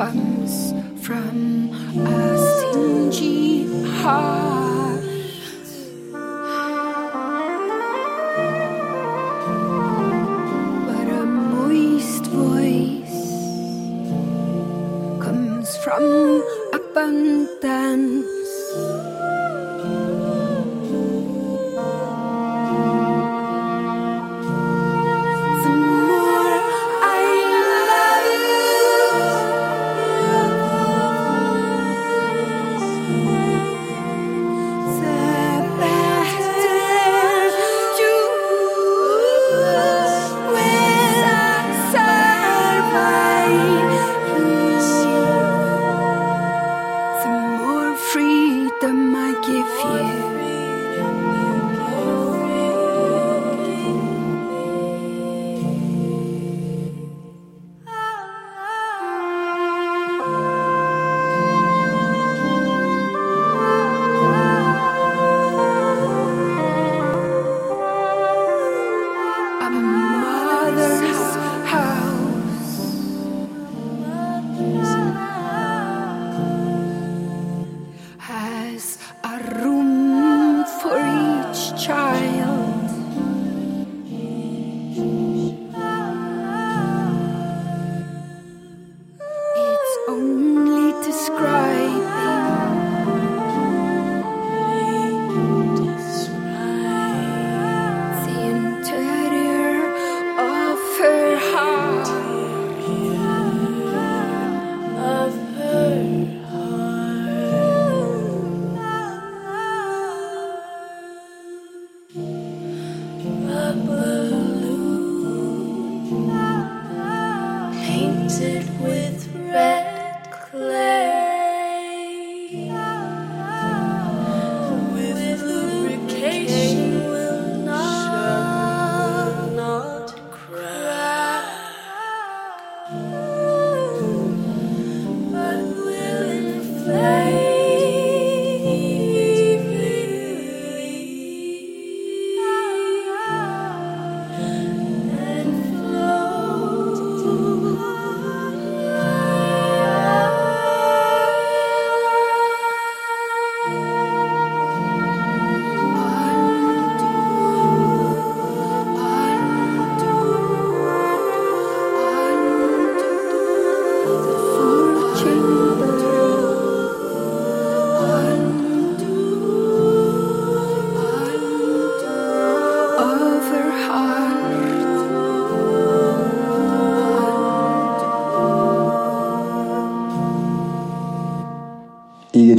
comes from a stingy heart.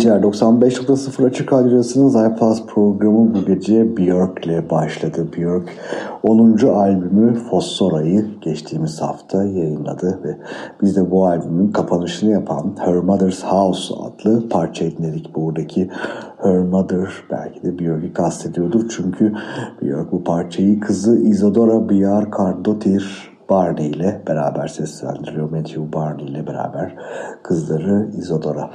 Geceler. 95.0 Açık Radyosu'nun Zayplas programı bu gece Björk ile başladı. Björk 10. albümü Fossora'yı geçtiğimiz hafta yayınladı ve biz de bu albümün kapanışını yapan Her Mother's House adlı parçayı dinledik. Buradaki Her Mother belki de Björk'ü kastediyordur. Çünkü Björk bu parçayı kızı Isadora Bjar Kardotir Barney ile beraber seslendiriyor. Matthew Barney ile beraber kızları Isadora.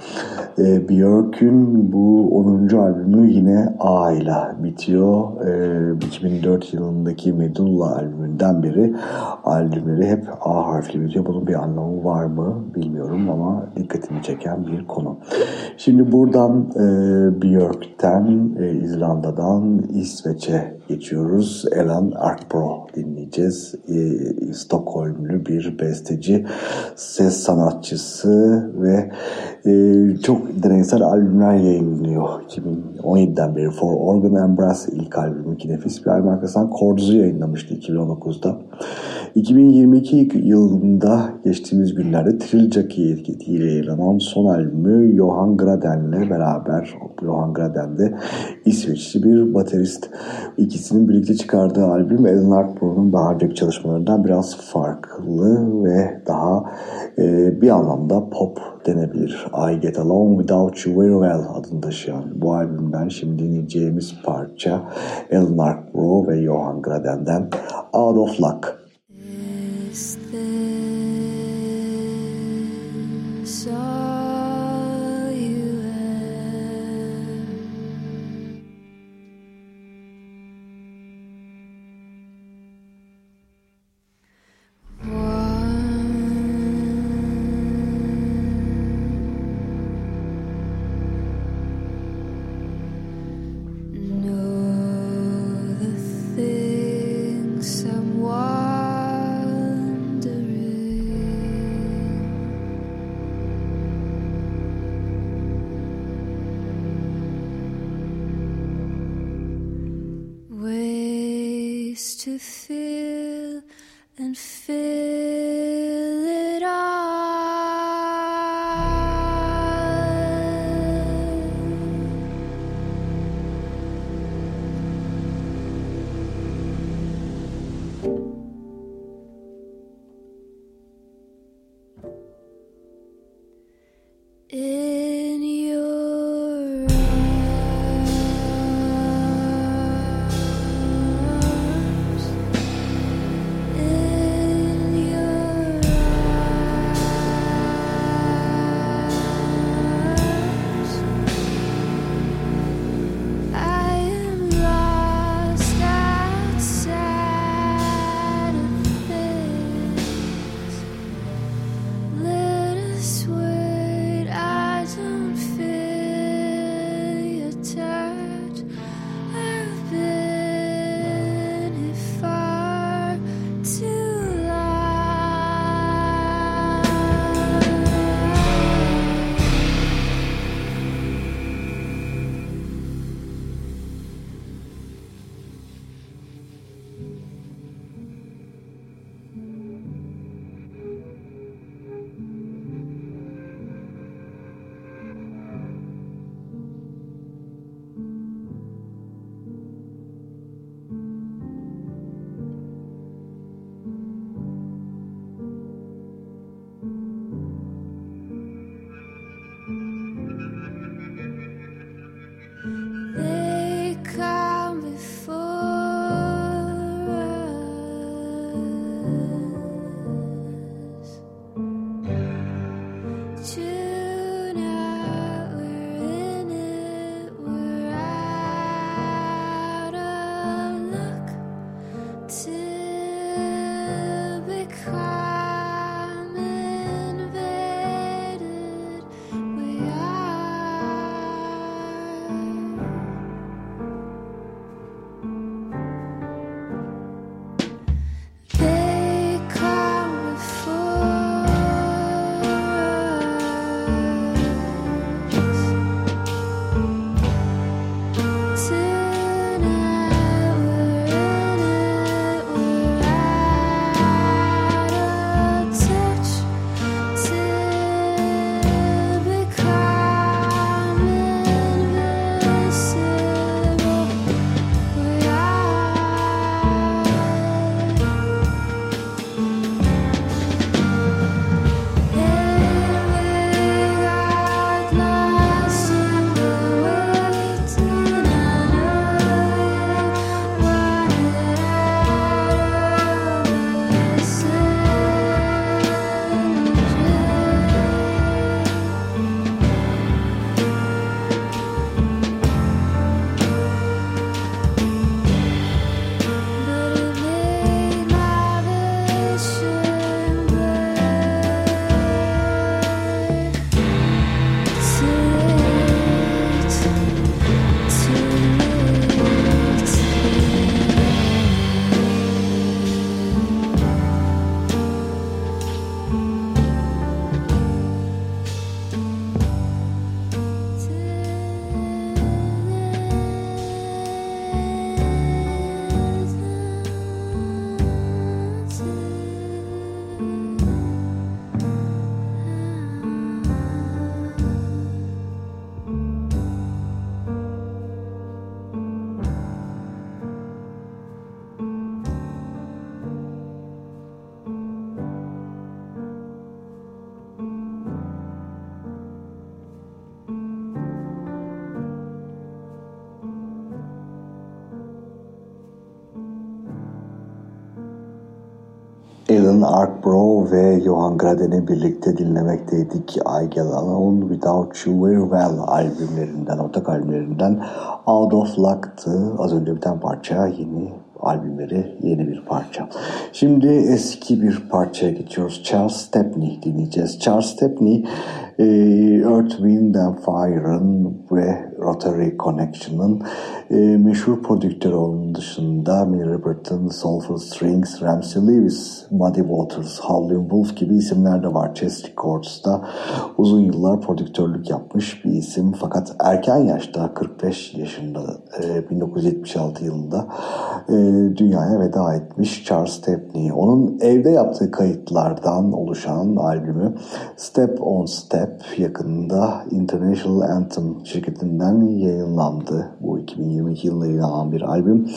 E, Björk'ün bu 10. albümü yine A ile bitiyor. E, 2004 yılındaki Medulla albümünden beri albümleri hep A harfli bitiyor. Bunun bir anlamı var mı bilmiyorum ama dikkatimi çeken bir konu. Şimdi buradan e, Björk'ten, e, İzlanda'dan İsveç'e geçiyoruz. Elan Arkbro dinleyeceğiz. E, Stockholmlü bir besteci, ses sanatçısı ve e, çok deneysel albümler yayınlıyor. 2017'den beri For Organ and Brass ilk albümü ki nefis bir albüm arkasından Chords'u yayınlamıştı 2019'da. 2022 yılında geçtiğimiz günlerde Trill Jockey etiketiyle yayınlanan son albümü Johan Graden'le beraber Johan Graden de İsveçli bir baterist. İkisinin birlikte çıkardığı albüm Alan Arkbro'nun daha önceki çalışmalarından biraz farklı ve daha e, bir anlamda pop denebilir. I Get Along Without You Very Well adını taşıyan bu albümden şimdi dinleyeceğimiz parça Alan Arkbro ve Johan Graden'den Out of Luck. In Dylan, Art Bro ve Johan Graden'i birlikte dinlemekteydik. I Get Alone Without You Very Well albümlerinden, ortak albümlerinden Out of Luck'tı. Az önce biten parça yeni albümleri yeni bir parça. Şimdi eski bir parçaya geçiyoruz. Charles Stepney dinleyeceğiz. Charles Stepney Earth, Wind and Fire'ın ve Rotary Connection'ın e, meşhur prodüktörü onun dışında Millie Robertson, Soulful Strings, Ramsey Lewis, Muddy Waters, Howlin' Wolf gibi isimler de var. Chess Records'da uzun yıllar prodüktörlük yapmış bir isim. Fakat erken yaşta 45 yaşında e, 1976 yılında e, dünyaya veda etmiş Charles Stepney. Onun evde yaptığı kayıtlardan oluşan albümü Step on Step yakında International Anthem şirketinden yayınlandı. Bu 2022 yılında yayınlanan bir albüm.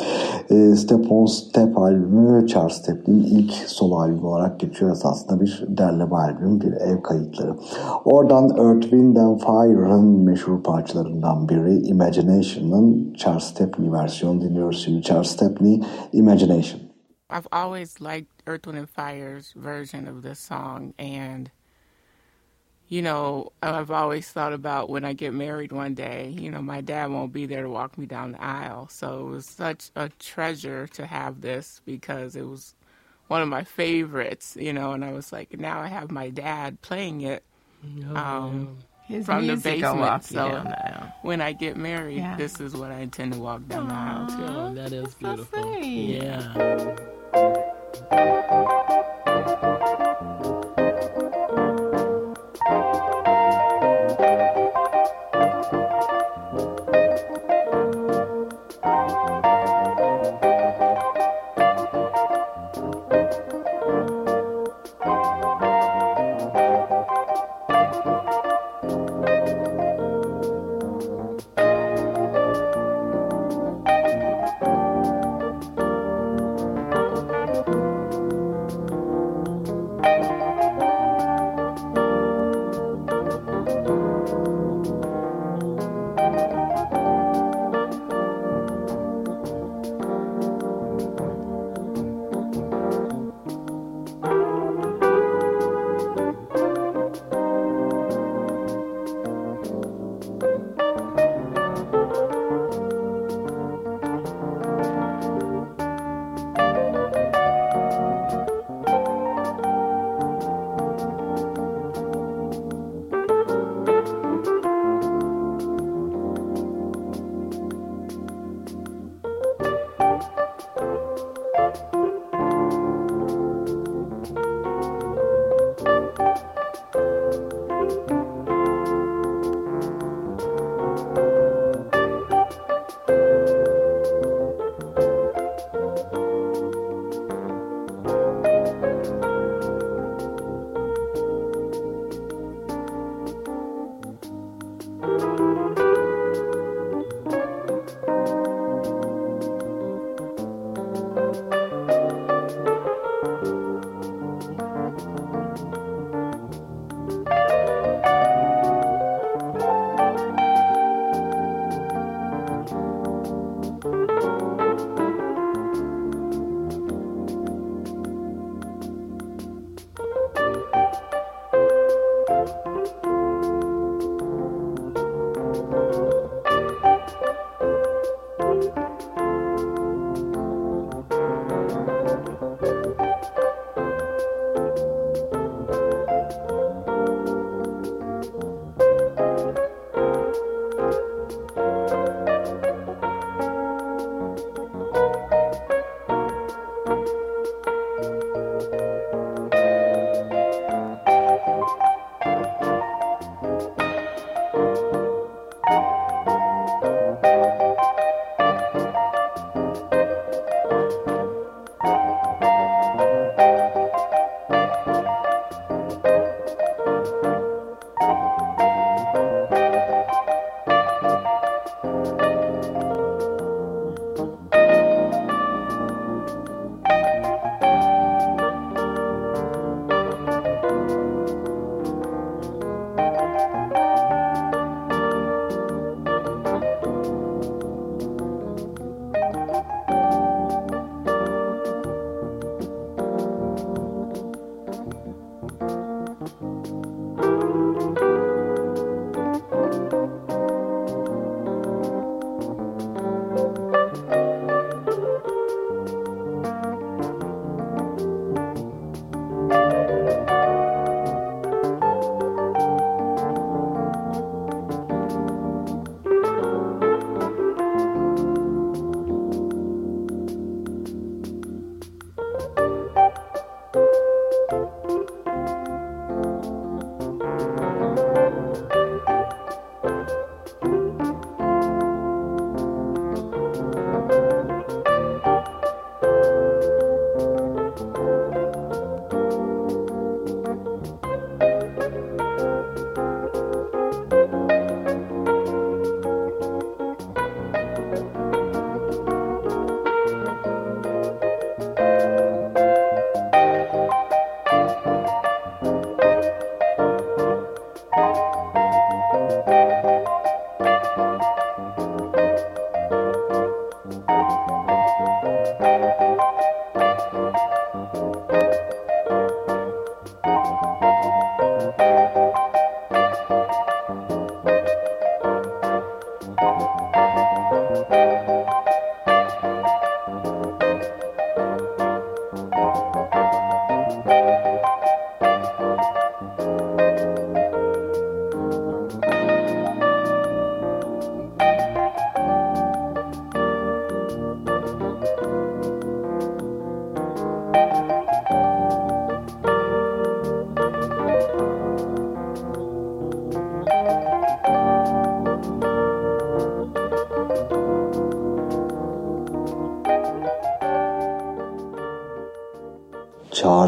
E, Step on Step albümü Charles Stepney'in ilk solo albümü olarak geçiyor. Esasında bir derleme albüm, bir ev kayıtları. Oradan Earth, Wind and Fire'ın meşhur parçalarından biri Imagination'ın Charles Stepney versiyonu dinliyoruz şimdi. Charles Stepney, Imagination. I've always liked Earth, Wind and Fire's version of this song and you know, I've always thought about when I get married one day, you know, my dad won't be there to walk me down the aisle. So it was such a treasure to have this because it was one of my favorites, you know, and I was like, now I have my dad playing it Oh, um, His from the basement. So down the when I get married, Yeah. this is what I intend to walk down the aisle to. Oh, that is beautiful. sweet. yeah.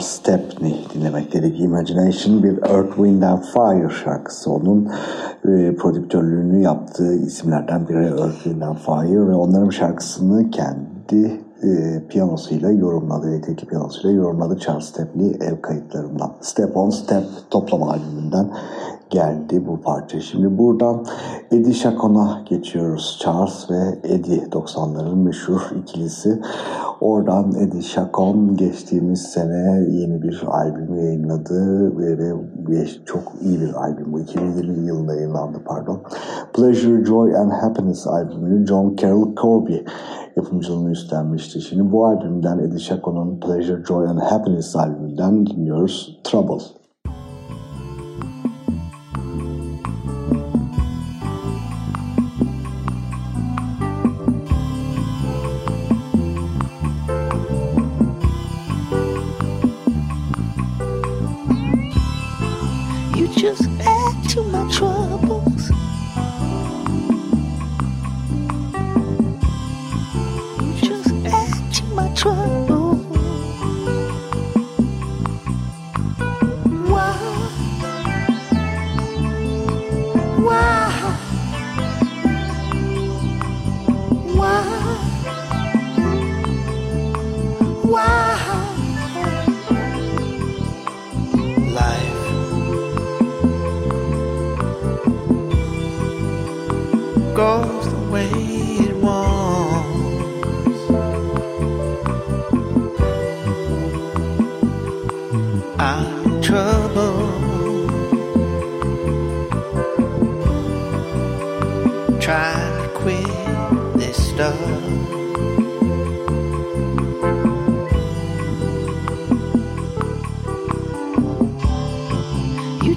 Charles Stepney dinlemek dedik. Imagination bir Earth, Wind and Fire şarkısı. Onun e, prodüktörlüğünü yaptığı isimlerden biri Earth, Wind and Fire ve onların şarkısını kendi e, piyanosuyla yorumladı, elektrikli piyanosuyla yorumladı Charles Stepney ev kayıtlarından. Step on Step toplama albümünden geldi bu parça. Şimdi buradan Eddie Chacon'a geçiyoruz. Charles ve Eddie 90'ların meşhur ikilisi. Oradan Eddie Chacon geçtiğimiz sene yeni bir albüm yayınladı ve, çok iyi bir albüm bu. 2020 yılında yayınlandı pardon. Pleasure, Joy and Happiness albümünü John Carroll Corby yapımcılığını üstlenmişti. Şimdi bu albümden Eddie Chacon'un Pleasure, Joy and Happiness albümünden dinliyoruz Trouble.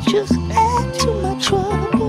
just add to my trouble.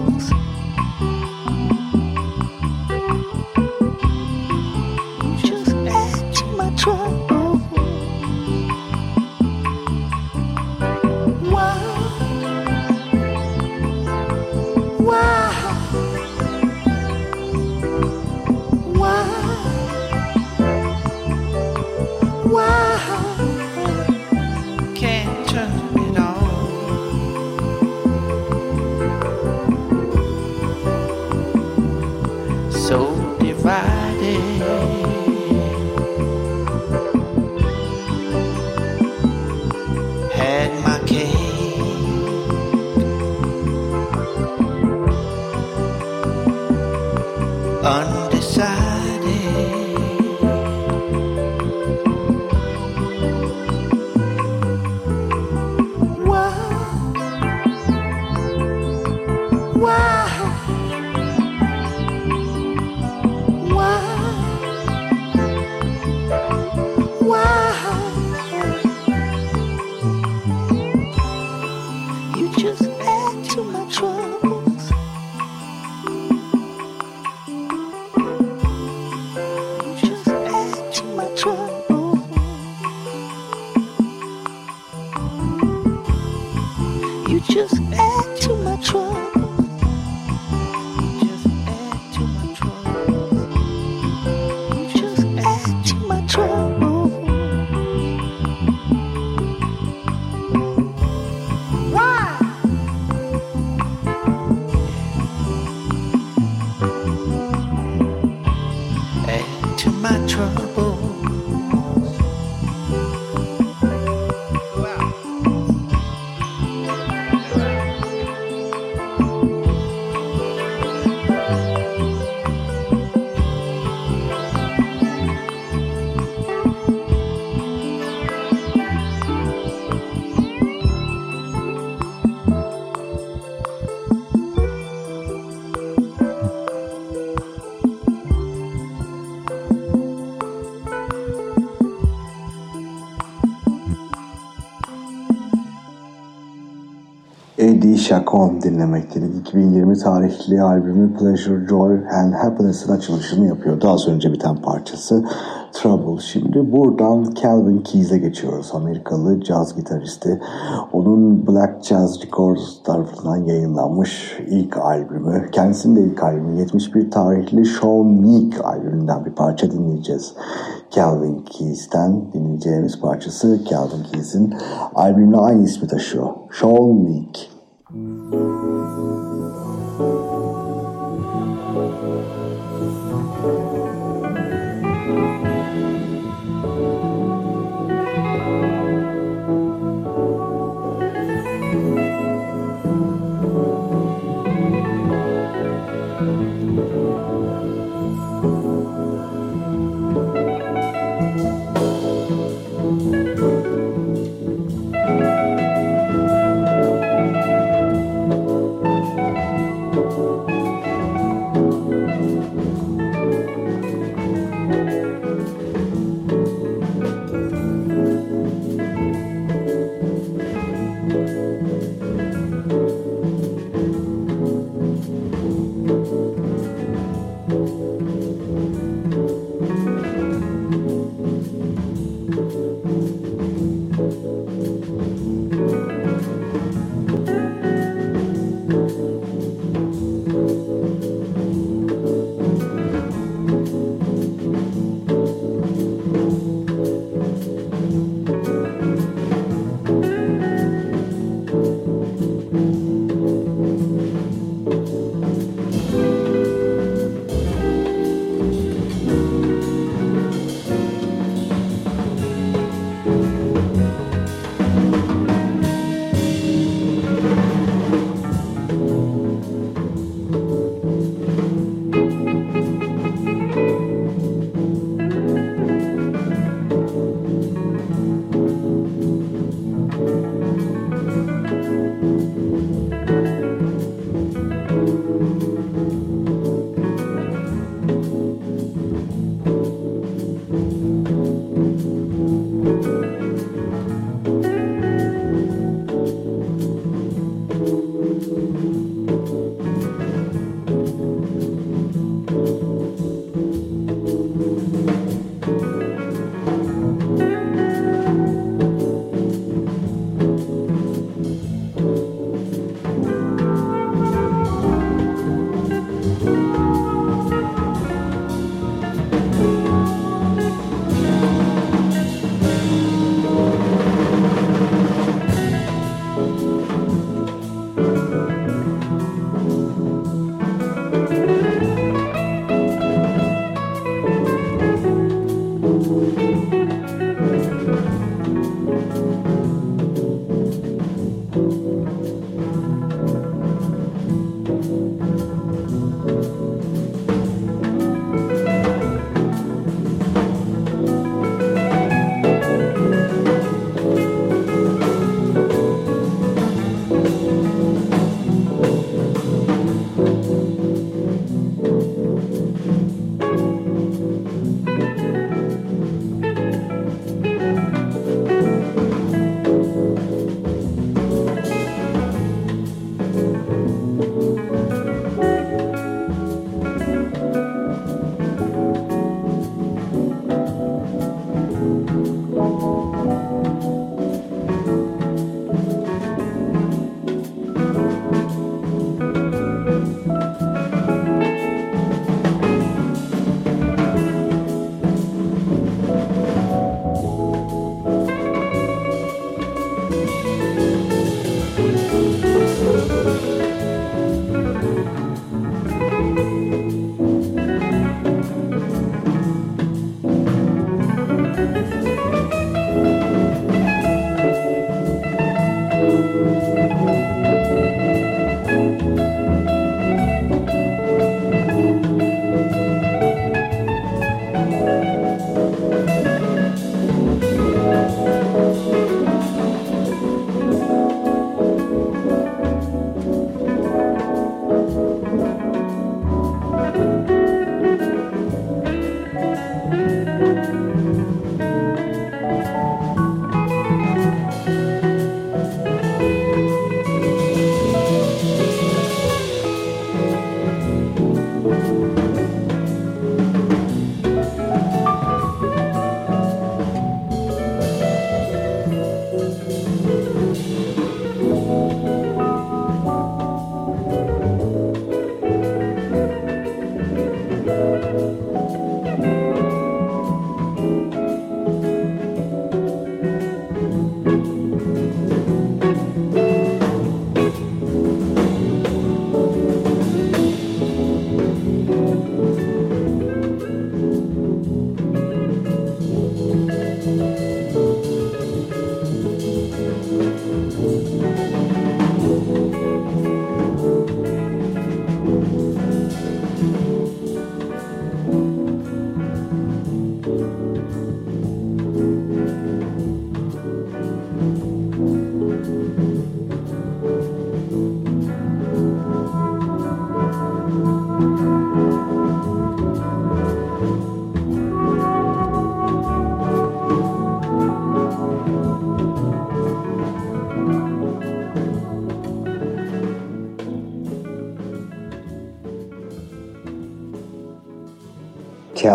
Eddie Chacon dinlemekteydik. 2020 tarihli albümü Pleasure, Joy and Happiness'ın açılışını yapıyordu. Az önce biten parçası Trouble. Şimdi buradan Calvin Keys'e geçiyoruz. Amerikalı caz gitaristi. Onun Black Jazz Records tarafından yayınlanmış ilk albümü. Kendisinin de ilk albümü 71 tarihli Sean Meek albümünden bir parça dinleyeceğiz. Calvin Keys'ten dinleyeceğimiz parçası Calvin Keys'in albümle aynı ismi taşıyor. Sean Meek. Thank you.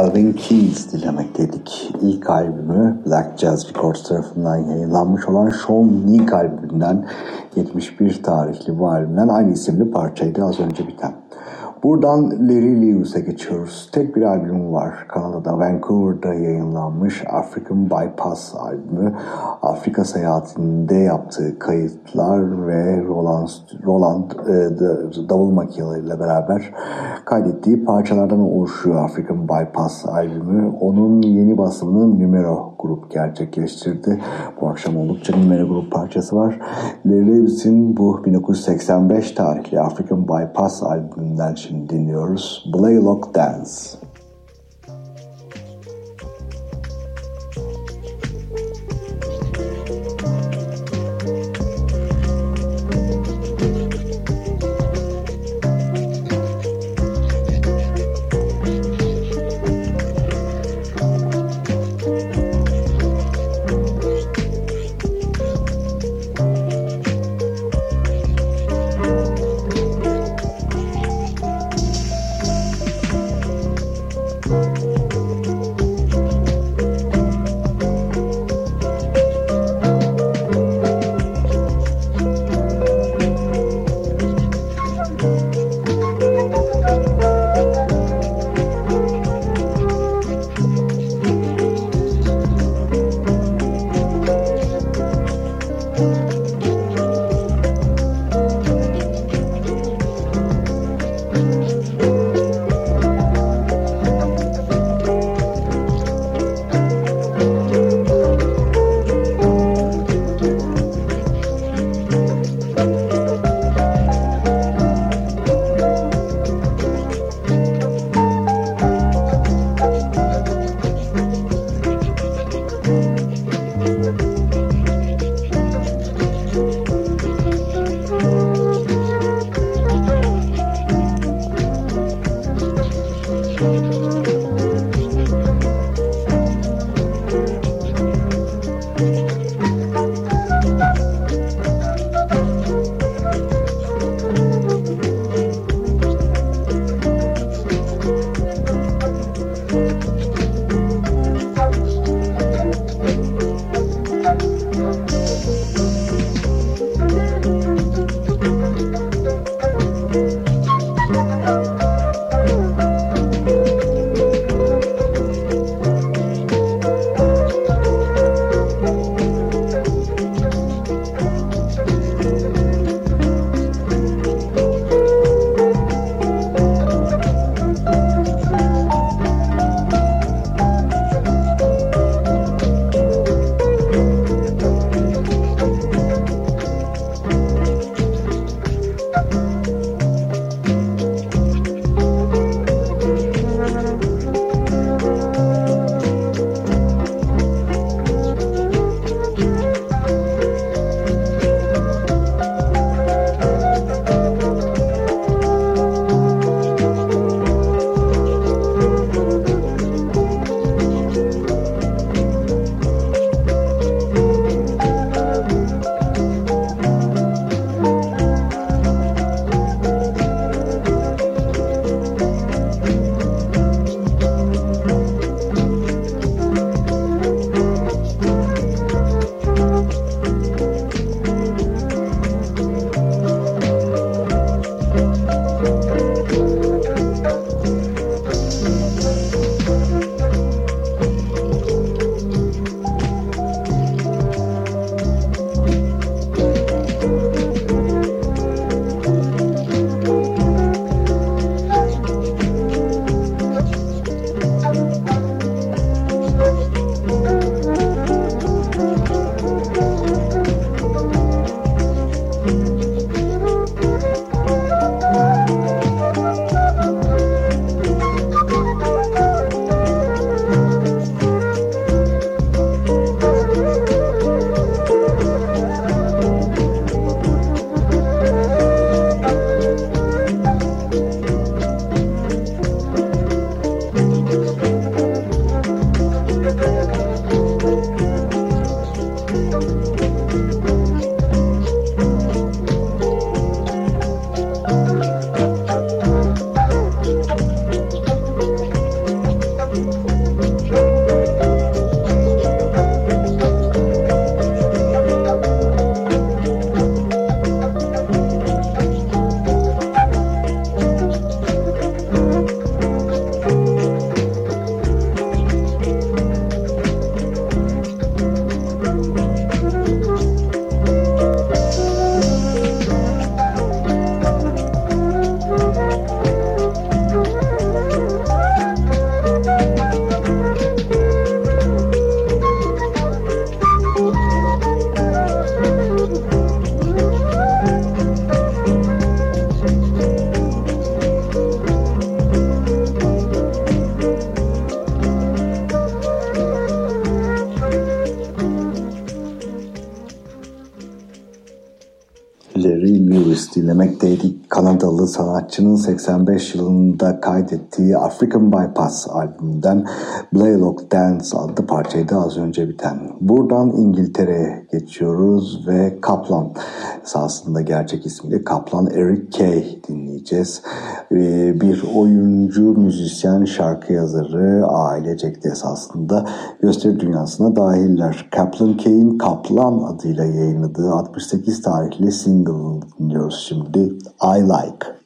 Calvin Keys dinlemekteydik. İlk albümü Black Jazz Records tarafından yayınlanmış olan Sean Nick albümünden 71 tarihli bu albümden aynı isimli parçaydı az önce biten. Buradan Larry Lewis'e geçiyoruz. Tek bir albüm var. Kanada'da Vancouver'da yayınlanmış African Bypass albümü. Afrika seyahatinde yaptığı kayıtlar ve Roland, Roland e, davul makineleriyle beraber kaydettiği parçalardan oluşuyor African Bypass albümü. Onun yeni basımını Numero grup gerçekleştirdi. Bu akşam oldukça Numero grup parçası var. Larry Lewis'in bu 1985 tarihli African Bypass albümünden şimdi dinliyoruz. Blaylock Dance. Blues dinlemekteydik. Kanadalı sanatçının 85 yılında kaydettiği African Bypass albümünden Blaylock Dance adlı parçaydı az önce biten. Buradan İngiltere'ye geçiyoruz ve Kaplan esasında gerçek ismiyle Kaplan Eric Kay dinleyeceğiz. Ee, bir oyuncu, müzisyen, şarkı yazarı, ailecek de esasında gösteri dünyasına dahiller. Kaplan Kay'in Kaplan adıyla yayınladığı 68 tarihli single'ını dinliyoruz şimdi. I Like.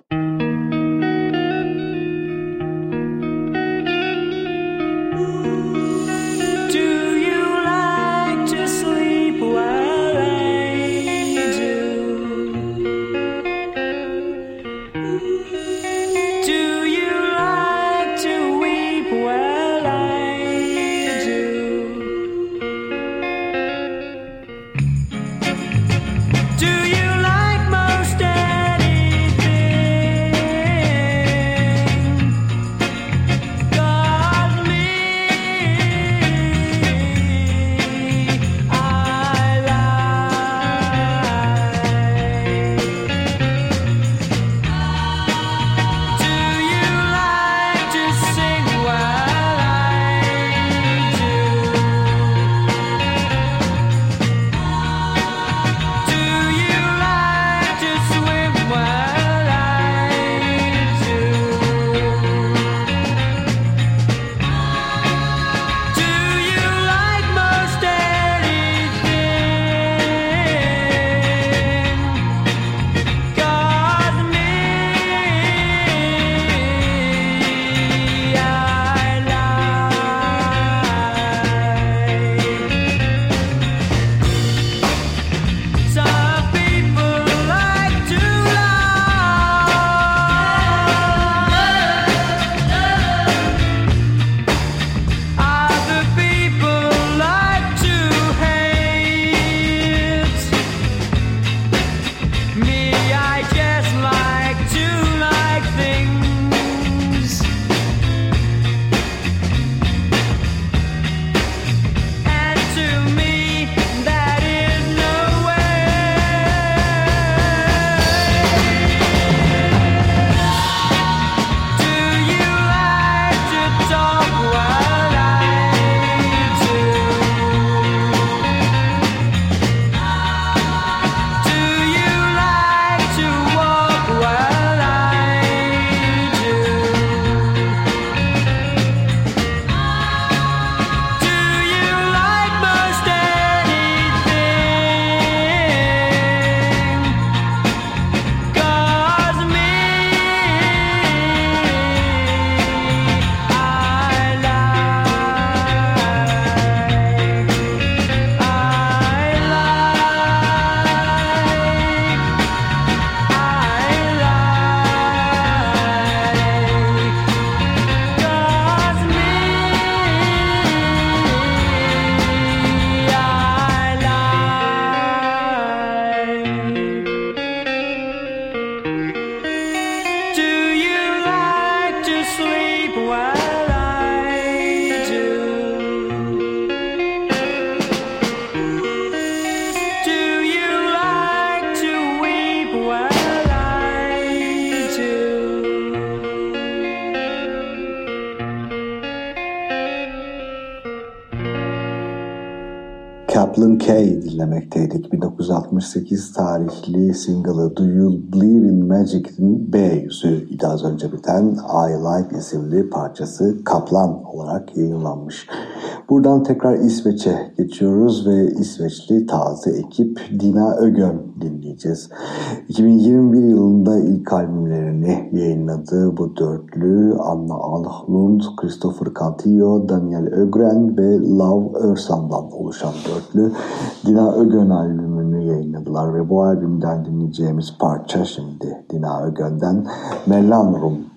1968 tarihli single'ı Do You Believe in Magic'in B yüzü idi az önce biten I Like isimli parçası Kaplan olarak yayınlanmış. Buradan tekrar İsveç'e geçiyoruz ve İsveçli taze ekip Dina Ögön dinleyeceğiz. 2021 yılında ilk albümlerini yayınladığı bu dörtlü Anna Alhlund, Christopher Cantillo, Daniel Ögren ve Love Örsam'dan oluşan dörtlü Dina Ögön albümünü yayınladılar ve bu albümden dinleyeceğimiz parça şimdi Dina Ögön'den Melanrum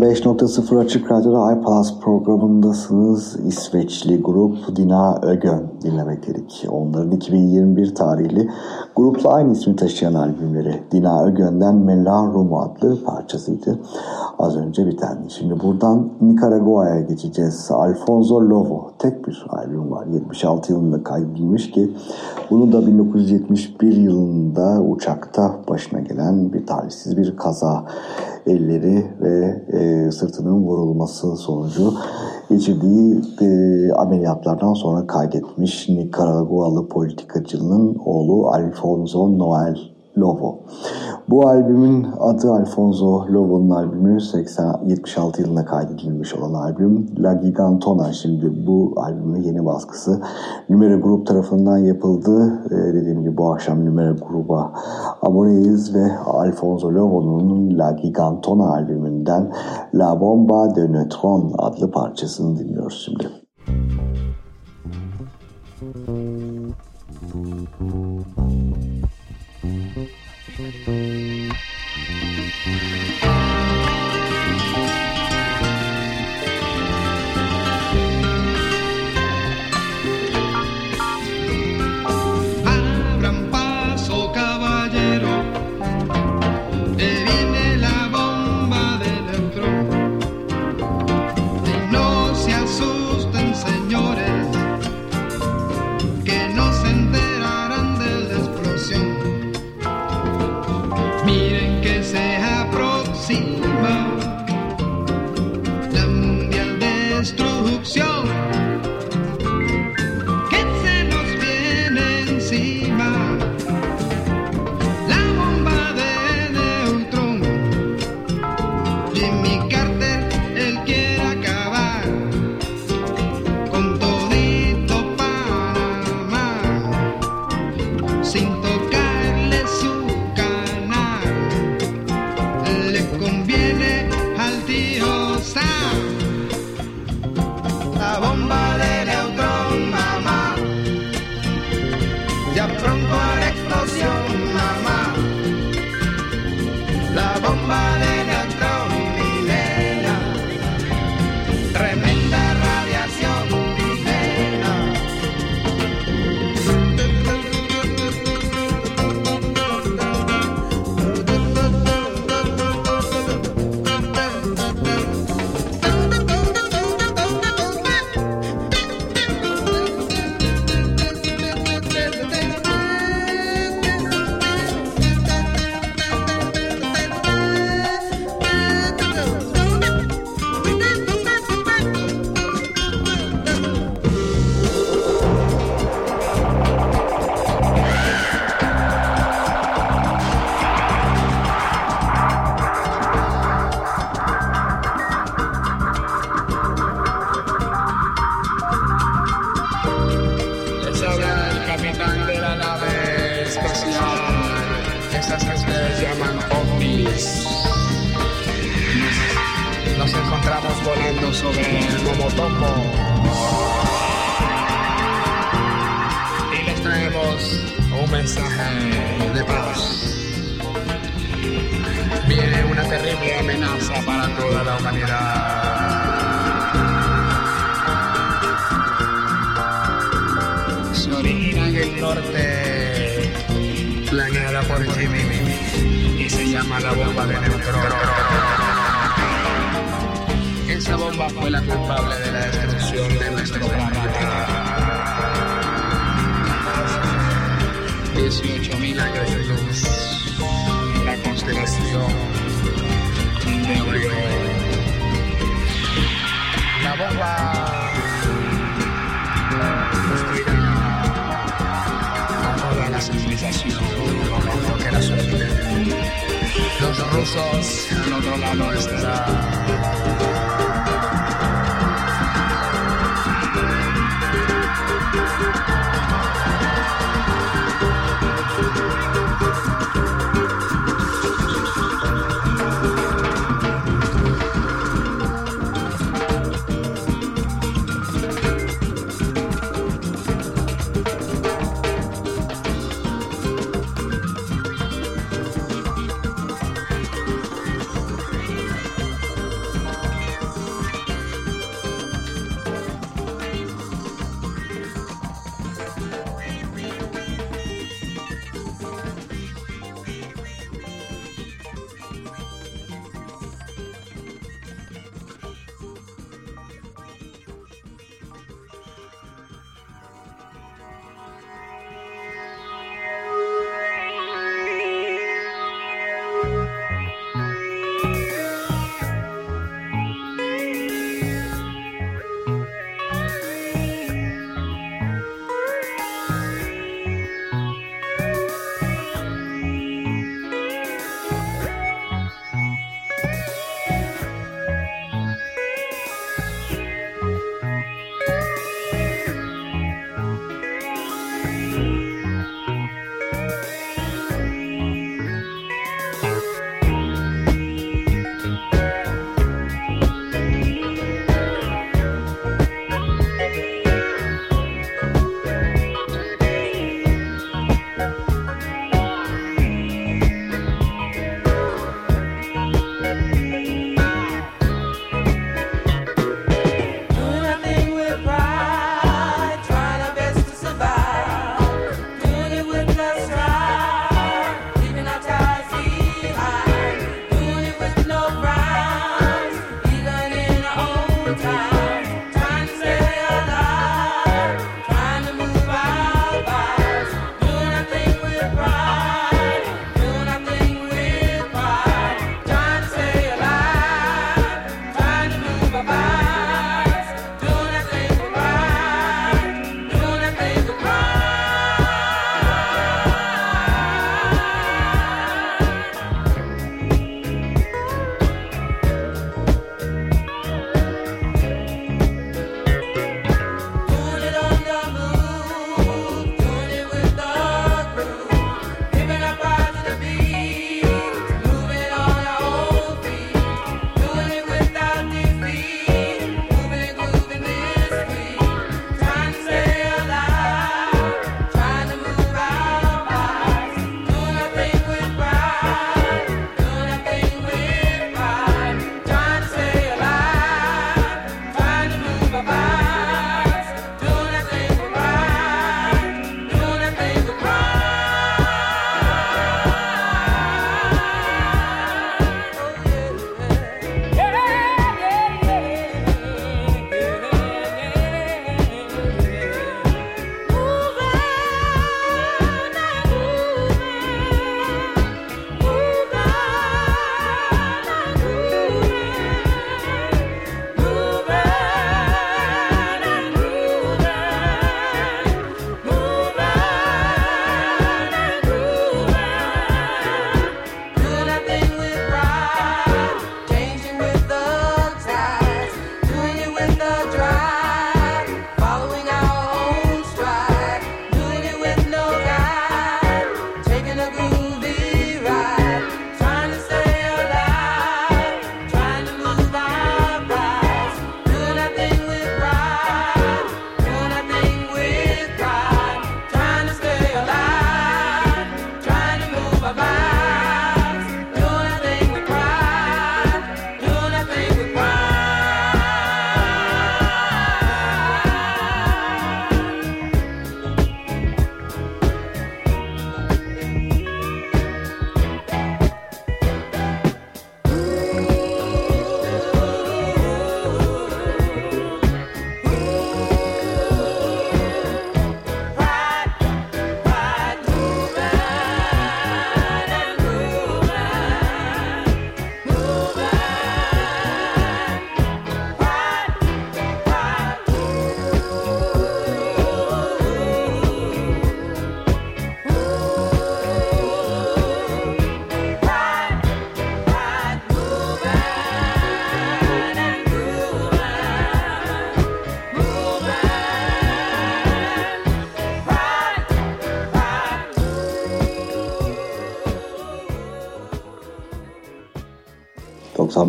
95.0 Açık Radyo'da iPlus programındasınız. İsveçli grup Dina Ögön dinlemek Onların 2021 tarihli grupla aynı ismi taşıyan albümleri Dina Ögön'den Melan Rumu adlı parçasıydı. Az önce biten. Şimdi buradan Nikaragua'ya geçeceğiz. Alfonso Lovo tek bir albüm var. 76 yılında kaydedilmiş ki bunu da 1971 yılında uçakta başına gelen bir talihsiz bir kaza elleri ve e, sırtının vurulması sonucu geçirdiği e, ameliyatlardan sonra kaydetmiş Nikaragualı politikacının oğlu Alfonso Noel Lobo. Bu albümün adı Alfonso Lobo'nun albümü 80, 76 yılında kaydedilmiş olan albüm La Gigantona. Şimdi bu albümün yeni baskısı Numera Grup tarafından yapıldı. Ee, dediğim gibi bu akşam Numera Grup'a aboneyiz ve Alfonso Lobo'nun La Gigantona albümünden La Bomba de Neutron adlı parçasını dinliyoruz şimdi. Thank you. Thank you.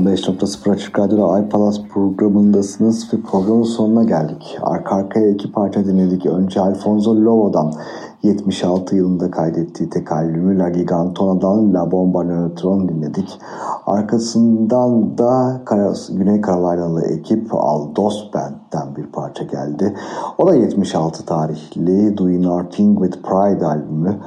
95.0 Açık Radyo'da iPalas programındasınız ve programın sonuna geldik. Arka arkaya iki parça dinledik. Önce Alfonso Lobo'dan 76 yılında kaydettiği tek albümü La Gigantona'dan La Bomba Neutron dinledik. Arkasından da Güney Carolina'lı ekip Aldos Band'den bir parça geldi. O da 76 tarihli Doing Our Thing With Pride albümü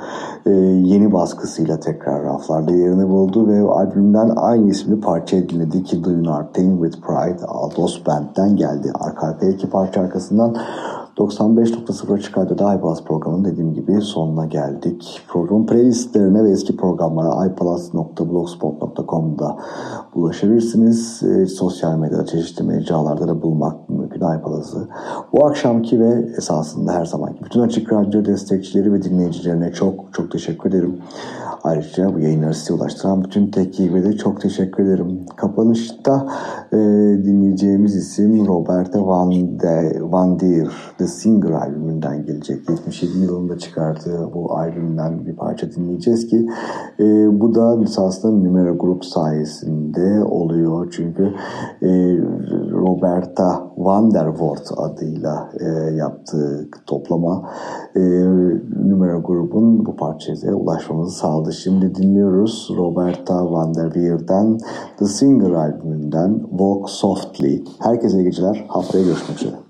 e, yeni baskısıyla tekrar raflarda yerini buldu ve albümden aynı isimli parça dinledik. Doing Our Thing With Pride Aldos Band'den geldi. Arka arkaya iki parça arkasından 95.0 Açık Radyo'da iPlus programının dediğim gibi sonuna geldik. Program playlistlerine ve eski programlara iPlus.blogspot.com'da ulaşabilirsiniz. E, sosyal medyada çeşitli mecralarda da bulmak mümkün iPlus'ı. Bu akşamki ve esasında her zamanki bütün Açık Radyo destekçileri ve dinleyicilerine çok çok teşekkür ederim. Ayrıca bu yayınları size ulaştıran bütün tek ekibe de çok teşekkür ederim. Kapanışta e, dinleyeceğimiz isim Roberta Van, de, Van Dier, The Singer albümünden gelecek. 77 yılında çıkardığı bu albümden bir parça dinleyeceğiz ki e, bu da esasında Numero Grup sayesinde oluyor. Çünkü e, Roberta Van der Voort adıyla e, yaptığı toplama e, Numero Grubun bu parçaya ulaşmamızı sağladı. Şimdi dinliyoruz Roberta Van The Singer albümünden Walk Softly. Herkese geceler. Haftaya görüşmek üzere.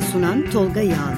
Sunan Tolga Yağlı.